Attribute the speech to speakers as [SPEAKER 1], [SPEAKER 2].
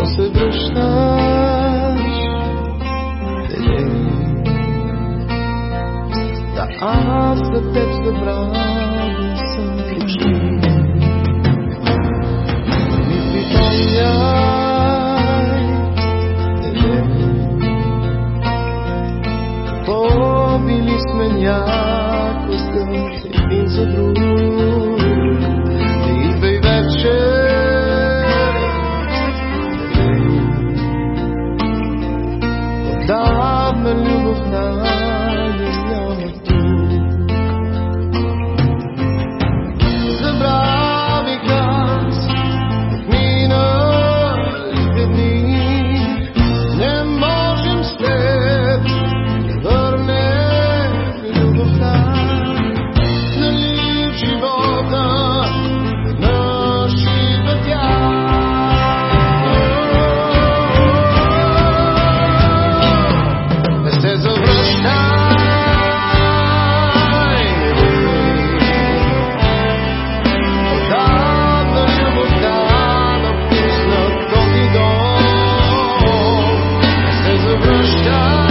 [SPEAKER 1] защо се връщаш? Тебе. Да аз за теб забравен съм почти. Ми припомняй тебе. Е. Помили сме някой ден един за done.